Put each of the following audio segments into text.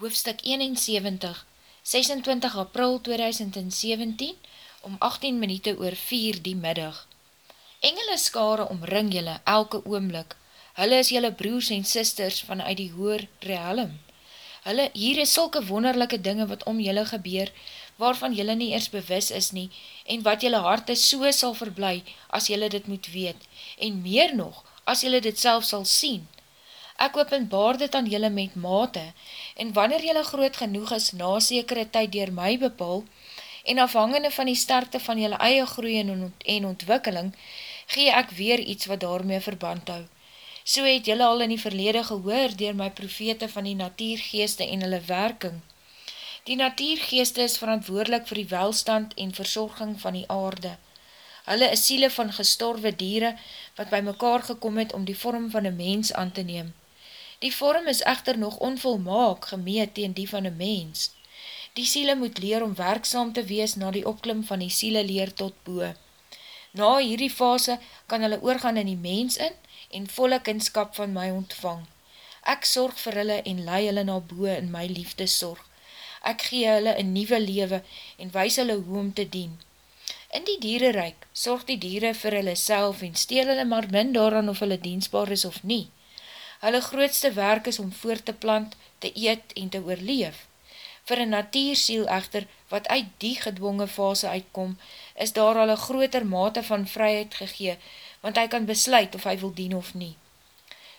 hoofstuk 71, 26 april 2017, om 18 minuute oor 4 die middag. Engele skare omring jylle elke oomlik, hulle is jylle broers en sisters vanuit die hoer realm. Hulle, hier is sulke wonderlijke dinge wat om jylle gebeur, waarvan jylle nie eers bewus is nie, en wat jylle harte so sal verblij, as jylle dit moet weet, en meer nog, as jylle dit self sal sien, Ek openbaar dit aan julle met mate, en wanneer julle groot genoeg is na sekere tyd dier my bepaal, en afhangende van die starte van julle eie groei en, ont en ontwikkeling, gee ek weer iets wat daarmee verband hou. So het julle al in die verlede gehoor dier my profete van die natuurgeeste en hulle werking. Die natuurgeeste is verantwoordelik vir die welstand en verzorging van die aarde. Hulle is siele van gestorwe dieren wat by mekaar gekom het om die vorm van een mens aan te neem. Die vorm is echter nog onvolmaak gemeet teen die van een mens. Die siele moet leer om werkzaam te wees na die opklim van die siele leer tot boe. Na hierdie fase kan hulle oorgaan in die mens in en volle kinskap van my ontvang. Ek sorg vir hulle en lei hulle na boe in my liefde sorg. Ek gee hulle een nieuwe lewe en wys hulle hoe om te dien. In die dierenryk sorg die dieren vir hulle self en steel hulle maar min daaran of hulle diensbaar is of nie. Hulle grootste werk is om voort te plant, te eet en te oorleef. Vir een natuursiel echter, wat uit die gedwonge fase uitkom, is daar al een groter mate van vryheid gegee, want hy kan besluit of hy wil dien of nie.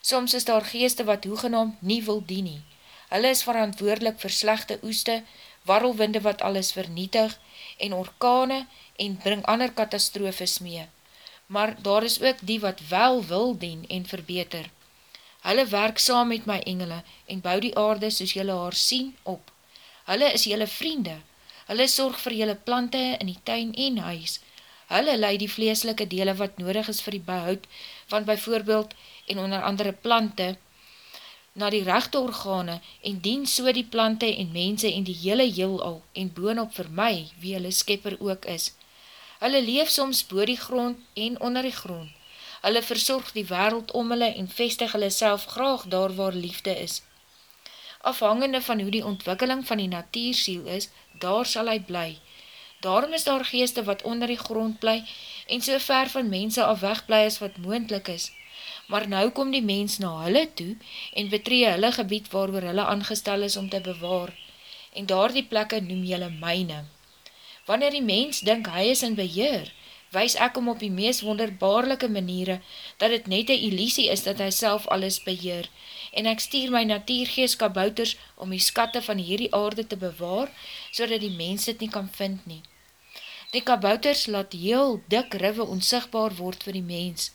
Soms is daar geeste wat hoegenaamd nie wil dien nie. Hulle is verantwoordelik vir slechte oeste, warrelwinde wat alles vernietig, en orkane, en bring ander katastrofes mee. Maar daar is ook die wat wel wil dien en verbeter. Hulle werk saam met my engele en bou die aarde soos jylle haar sien op. Hulle is jylle vriende. Hulle sorg vir jylle plante in die tuin en huis. Hulle leid die vleeslike dele wat nodig is vir die behoud van byvoorbeeld en onder andere plante na die rechte organe en dien so die plante en mense en die hele heel al en boonop vir my wie hulle skepper ook is. Hulle leef soms boor die grond en onder die grond hulle verzorg die wereld om hulle en vestig hulle self graag daar waar liefde is. Afhangende van hoe die ontwikkeling van die natuursiel is, daar sal hy bly. Daarom is daar geeste wat onder die grond bly en so ver van mense af weg bly as wat moendlik is. Maar nou kom die mens na hulle toe en betree hulle gebied waar hulle aangestel is om te bewaar. En daar die plekke noem jylle myne. Wanneer die mens dink hy is in beheer, wys ek om op die meest wonderbaarlike maniere, dat het net een illusie is dat hy self alles beheer, en ek stuur my natuurgees kabouters om die skatte van hierdie aarde te bewaar, so dat die mens dit nie kan vind nie. Die kabouters laat heel dik rive onsigbaar word vir die mens.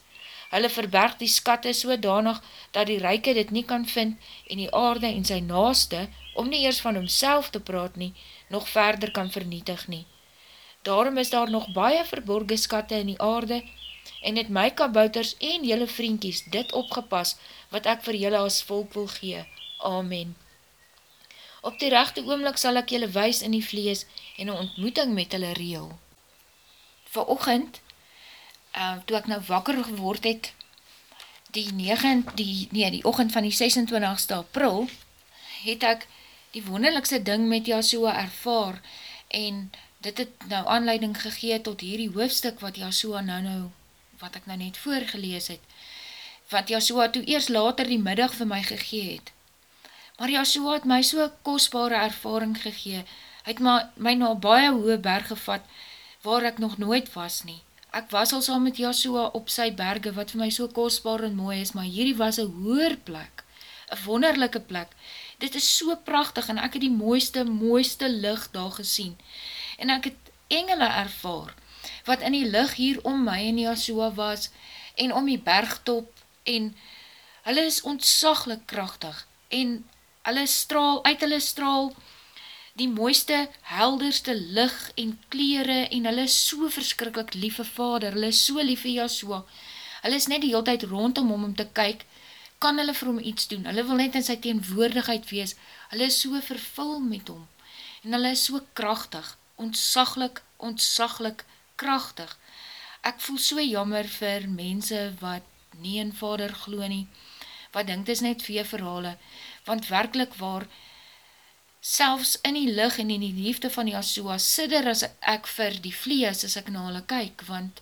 Hulle verberg die skatte sodanig, dat die reike dit nie kan vind, en die aarde en sy naaste, om nie eers van homself te praat nie, nog verder kan vernietig nie. Daarom is daar nog baie verborge skatte in die aarde en het my kabouters en jylle vriendkies dit opgepas wat ek vir jylle as volk wil gee. Amen. Op die rechte oomlik sal ek jylle wees in die vlees en een ontmoeting met jylle reel. Verochend, uh, toe ek nou wakker geword het, die 9, die, nee, die ochend van die 26ste april, het ek die wonderlikse ding met Jasua ervaar en dit het nou aanleiding gegee tot hierdie hoofstuk wat Jasua nou nou, wat ek nou net voorgelees het, wat Jasua toe eers later die middag vir my gegee het. Maar Jasua het my so kostbare ervaring gegee, hy het my, my na baie hoë berg gevat, waar ek nog nooit was nie. Ek was al saam met Jasua op sy berge, wat vir my so kostbaar en mooi is, maar hierdie was een hoër plek, een wonderlijke plek. Dit is so prachtig en ek het die mooiste, mooiste licht daar gesien en ek het engele ervaar, wat in die licht hier om my en Yahshua was, en om die bergtop, en hulle is ontsaglik krachtig, en hulle straal, uit hulle straal, die mooiste, helderste licht en kleren, en hulle is so verskrikkelijk lieve vader, hulle is so lieve Yahshua, hulle is net die hele tijd rondom om om te kyk, kan hulle vir hom iets doen, hulle wil net in sy teenwoordigheid wees, hulle is so vervul met hom, en hulle is so krachtig, ontsaglik, ontsaglik krachtig. Ek voel so jammer vir mense wat nie in vader glo nie, wat denkt is net vee verhale, want werkelijk waar, selfs in die lig en in die liefde van Yahshua, sidder as ek vir die vlees as ek na hulle kyk, want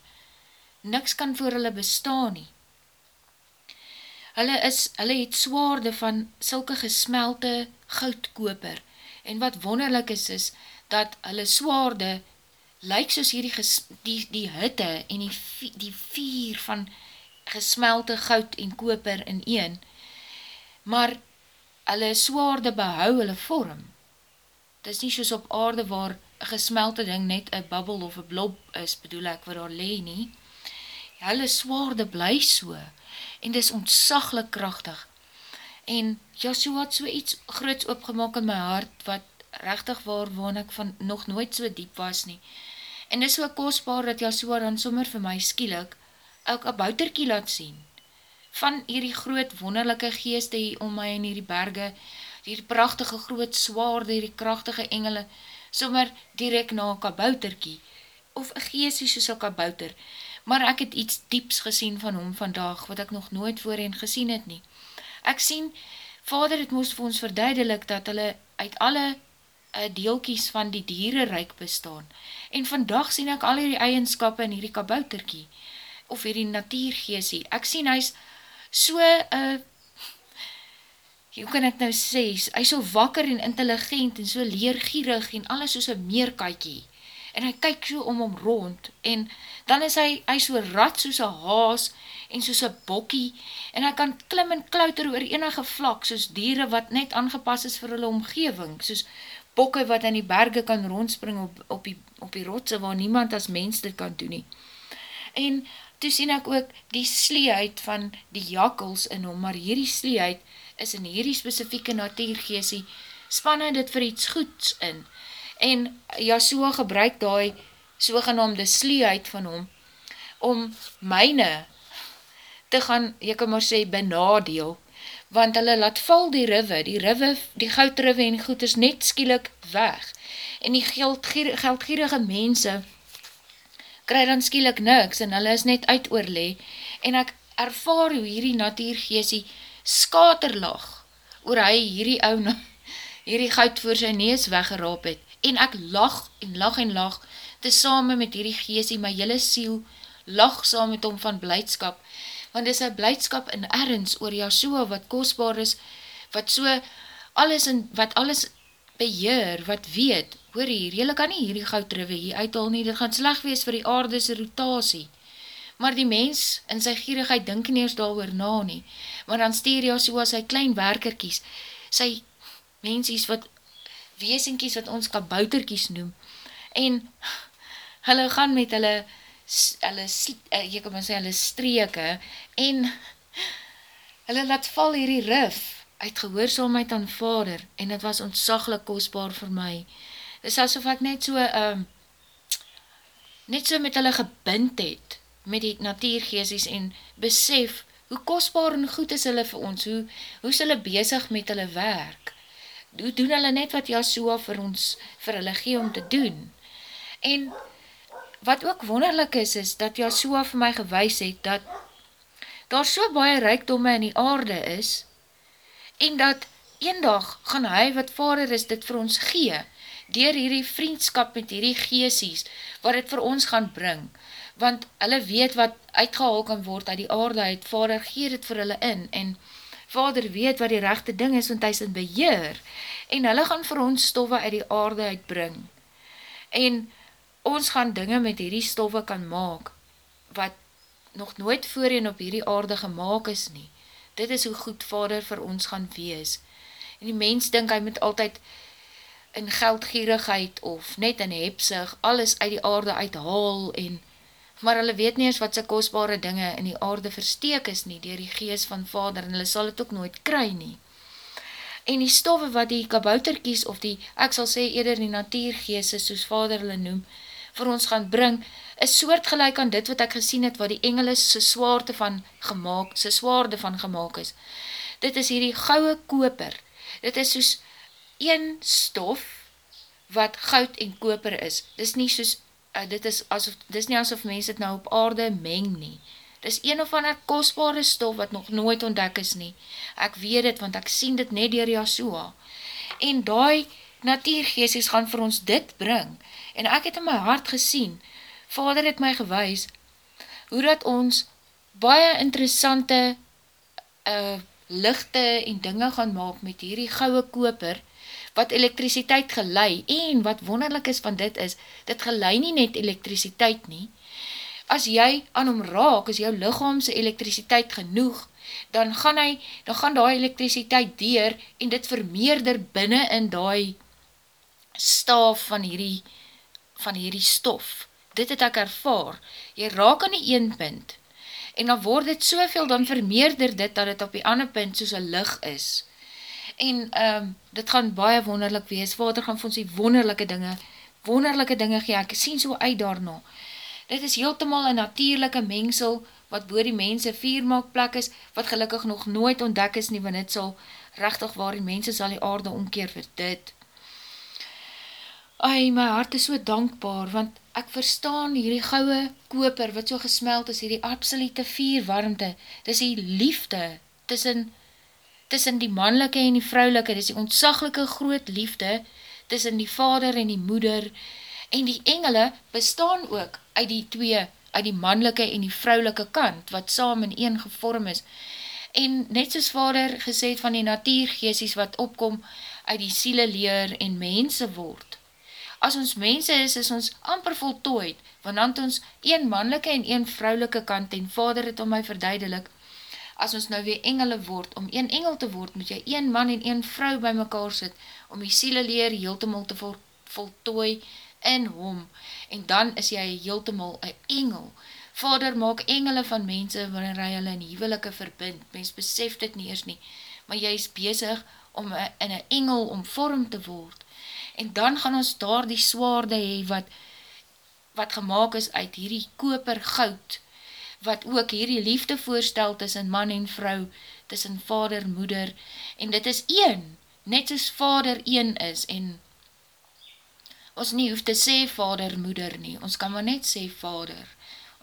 niks kan voor hulle bestaan nie. Hulle is, hulle het swaarde van sulke gesmelte goudkoper, en wat wonderlik is, is, dat hulle swaarde lyk soos hierdie ges, die, die hitte en die, die vier van gesmelte goud en koper in een, maar hulle swaarde behou hulle vorm. Het is nie soos op aarde waar gesmelte ding net een babbel of een blob is, bedoel ek, waar daar lee nie. Hulle swaarde bly so, en dis ontsaglik krachtig. En Joshua het so iets groots opgemaak in my hart, wat rechtig waar woon ek van nog nooit so diep was nie. En dis so kostbaar dat Joshua dan sommer vir my skielik ook een bouterkie laat sien. Van hierdie groot wonderlijke geeste hier om my in hierdie berge, hierdie prachtige groot zwaarde, hierdie krachtige engele, sommer direct na een kabouterkie, of een geestie soos een kabouter, maar ek het iets dieps gesien van hom vandag, wat ek nog nooit voorheen gesien het nie. Ek sien, vader het moest vir ons verduidelik, dat hulle uit alle deelkies van die dierenryk bestaan, en vandag sien ek al hierdie eigenskap in hierdie kabouterkie, of hierdie natuurgeesie. Ek sien hy is so, uh, hoe kan ek nou sê, hy is so wakker en intelligent en so leergierig en alles soos een meerkaikie. En hy kyk so om hom rond en dan is hy, hy so rat soos een haas en soos een bokkie en hy kan klim en klauter oor enige vlak soos dieren wat net aangepas is vir hulle omgeving, soos bokke wat in die berge kan rondspring op, op, die, op die rotse waar niemand as mens dit kan doen nie. En toe sien ek ook die sleeheid van die jakkels in hom, maar hierdie sleeheid is in hierdie specifieke natuurgeesie, span hy dit vir iets goeds in, en Jasua gebruik die sogenaamde sleeheid van hom, om myne te gaan, jy kan maar sê, benadeel, want hulle laat val die rive, die rive, die goudrive en goed is net skielik weg, en die geldgierige, geldgierige mense, kry dan skielik niks en hulle is net uit oorlee en ek ervaar hoe hierdie natuurgeesie skaterlag oor hy hierdie ou hierdie goud voor sy nees weggeraap het. En ek lag en lag en lag te same met hierdie geesie. My hele siel lag saam met hom van blijdskap want dis een blijdskap in ergens oor Yahshua wat kostbaar is wat so alles in, wat alles beheer, wat weet, hoor hier, jylle kan nie hierdie goudriwe hier uithal nie, dit gaan sleg wees vir die aardese rotasie. Maar die mens in sy gierigheid dink nie eens daar na nie, maar dan so as sy klein werkerkies, sy mensies wat, weesinkies wat ons kabouterkies noem, en hulle gaan met hulle, hulle, eh, jy kan maar sê, hulle streke, en hulle laat val hierdie rif, uit gehoorzaamheid aan vader, en het was ontsaglik kostbaar vir my. Dit is asof ek net so, um, net so met hulle gebind het, met die natuurgeesies, en besef, hoe kostbaar en goed is hulle vir ons, hoe, hoe is hulle bezig met hulle werk, hoe doen hulle net wat Yahshua vir ons, vir hulle gee om te doen, en wat ook wonderlik is, is dat Yahshua vir my gewys het, dat daar so baie rijkdomme in die aarde is, en dat eendag gaan hy wat vader is dit vir ons gee, dier hierdie vriendskap met hierdie geesies, wat het vir ons gaan bring, want hulle weet wat uitgehaal kan word uit die aarde uit, vader gee dit vir hulle in, en vader weet wat die rechte ding is, want hy is in beheer, en hulle gaan vir ons stoffe uit die aarde uitbring, en ons gaan dinge met hierdie stoffe kan maak, wat nog nooit voorheen op hierdie aarde gemaakt is nie, dit is hoe goed vader vir ons gaan wees. En die mens dink hy moet altyd in geldgierigheid of net in hebsig alles uit die aarde uithaal en maar hulle weet nie eens wat sy kostbare dinge in die aarde versteek is nie dier die gees van vader en hulle sal het ook nooit kry nie. En die stoffe wat die kabouterkies of die, ek sal sê eerder die natuurgeese soos vader hulle noem, vir ons gaan bring, is soortgelijk aan dit wat ek gesien het, wat die engel is sy swaarte van gemaakt, sy swaarde van gemaakt is. Dit is hierdie gouwe koper, dit is soos een stof, wat goud en koper is. Dit is nie soos, uh, dit is asof, dit is nie asof mens het nou op aarde meng nie. Dit is een of ander kostbare stof, wat nog nooit ontdek is nie. Ek weet het, want ek sien dit net dier Yahshua. En daai natuurgeesties gaan vir ons dit bring, en ek het in my hart gesien, vader het my gewys, hoe dat ons baie interessante uh, lichte en dinge gaan maak met hierdie gouwe koper, wat elektriciteit gelei, en wat wonderlik is van dit is, dit gelei nie net elektriciteit nie, as jy aan hom raak, is jou lichaamse elektriciteit genoeg, dan gaan hy, dan gaan die elektriciteit deur, en dit vermeerder binnen in die staaf van hierdie, van hierdie stof. Dit het ek ervaar. Jy raak aan die een punt, en dan word dit soveel, dan vermeerder dit, dat het op die ander punt soos een lig is. En um, dit gaan baie wonderlik wees, vader gaan vir ons die wonderlijke dinge, wonderlijke dinge gee, ek sien so uit daarna. Dit is heeltemal een natuurlijke mengsel, wat boor die mense viermaakplek is, wat gelukkig nog nooit ontdek is nie, want het sal rechtig waar die mense sal die aarde omkeer vir dit. Ai, my hart is so dankbaar, want ek verstaan hierdie gouwe koper, wat so gesmeld is, hierdie absolute vierwarmte, dis die liefde, tussen, tussen die mannelike en die vrouwelike, dis die ontsaglike groot liefde, tussen die vader en die moeder, en die engele bestaan ook uit die twee, uit die mannelike en die vrouwelike kant, wat saam in een gevorm is. En net soos vader gesê het van die natuurgeesies wat opkom uit die siele leer en mense word. As ons mense is, is ons amper voltooid, want dan ons een mannelike en een vrouwelike kant en vader het om my verduidelik, as ons nou weer engele word, om een engel te word, moet jy een man en een vrou by mekaar sit, om die siele leer heeltemal te vol, voltooi in hom, en dan is jy heeltemal een engel. Vader maak engele van mense waarin hy hulle in huwelike verbind, mens besef dit nie eers nie, maar jy is bezig om in een engel om vorm te word, en dan gaan ons daar die swaarde hee wat, wat gemaakt is uit hierdie koper goud, wat ook hierdie liefde voorstel tussen man en vrou, tussen vader, moeder, en dit is een, net soos vader een is, en ons nie hoef te sê vader, moeder nie, ons kan maar net sê vader,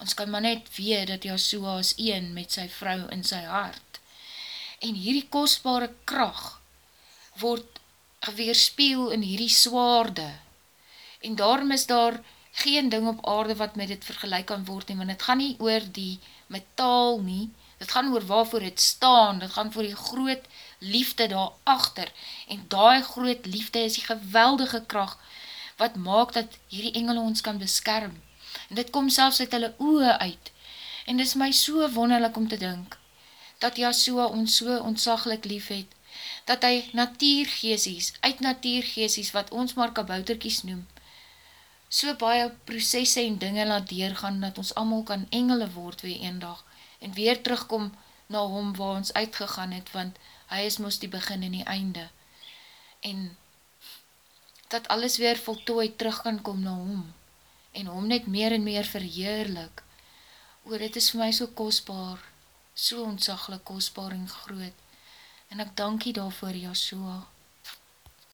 ons kan maar net weet dat Yahshua is een met sy vrou in sy hart, en hierdie kostbare kracht word geweerspeel in hierdie swaarde, en daarom is daar geen ding op aarde wat met dit vergelijk kan word nie, want het gaan nie oor die metaal nie, dit gaan oor waarvoor het staan, dit gaan voor die groot liefde daar achter, en die groot liefde is die geweldige kracht wat maak dat hierdie engele ons kan beskerm. En dit kom selfs uit hulle oe uit. En dit is my so wonderlik om te dink, dat Yahshua ons so ontzaglik lief het, dat hy natuurgeesies, uit natuurgeesies, wat ons maar kabouterkies noem, so baie processe en dinge laat deurgaan, dat ons allemaal kan engele word weer een dag, en weer terugkom na hom waar ons uitgegaan het, want hy is moest die begin en die einde. En dat alles weer voltooi terug kan kom na hom, en hom net meer en meer verheerlik, oor dit is vir my so kostbaar, so ontzaglik kostbaar en groot, en ek dankie daarvoor, Yahshua.